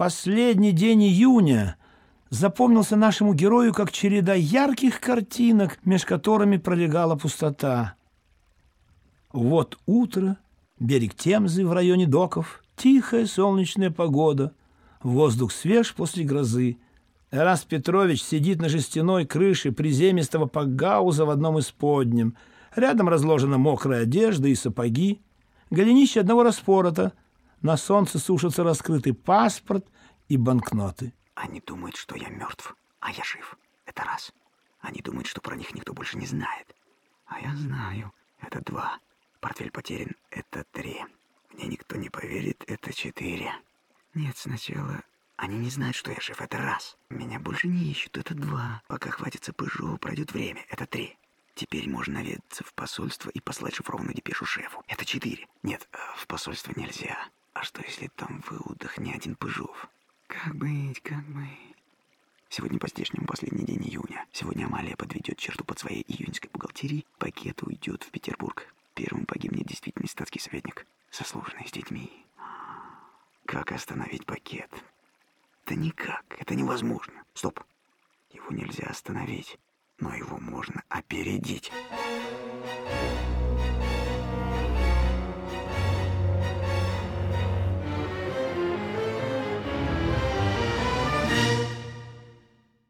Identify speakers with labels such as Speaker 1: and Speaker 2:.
Speaker 1: Последний день июня запомнился нашему герою как череда ярких картинок, меж которыми пролегала пустота. Вот утро, берег Темзы в районе доков, тихая солнечная погода, воздух свеж после грозы. Эрас Петрович сидит на жестяной крыше приземистого пакгауза в одном из подням. Рядом разложена мокрая одежда и сапоги. Голенище одного распорота. На солнце сушатся раскрытый паспорт и банкноты.
Speaker 2: Они думают, что я мертв, а я жив. Это раз. Они думают, что про них никто больше не знает. А я знаю. Это два. Портфель потерян. Это три. Мне никто не поверит. Это четыре. Нет, сначала они не знают, что я жив. Это раз. Меня больше не ищут. Это два. Пока хватится Пыжу, пройдет время. Это три. Теперь можно наведаться в посольство и послать шифрованную депешу шефу. Это четыре. Нет, э, в посольство нельзя. Если там в Иудах не один Пыжов? Как быть, как быть? Сегодня по-здешнему последний день июня. Сегодня Амалия подведет черту под своей июньской бухгалтерией. Пакет уйдет в Петербург. Первым погибнет действительный статский советник, сослуженный с детьми. Как остановить пакет? Да никак, это невозможно. Стоп. Его нельзя остановить, но его можно опередить.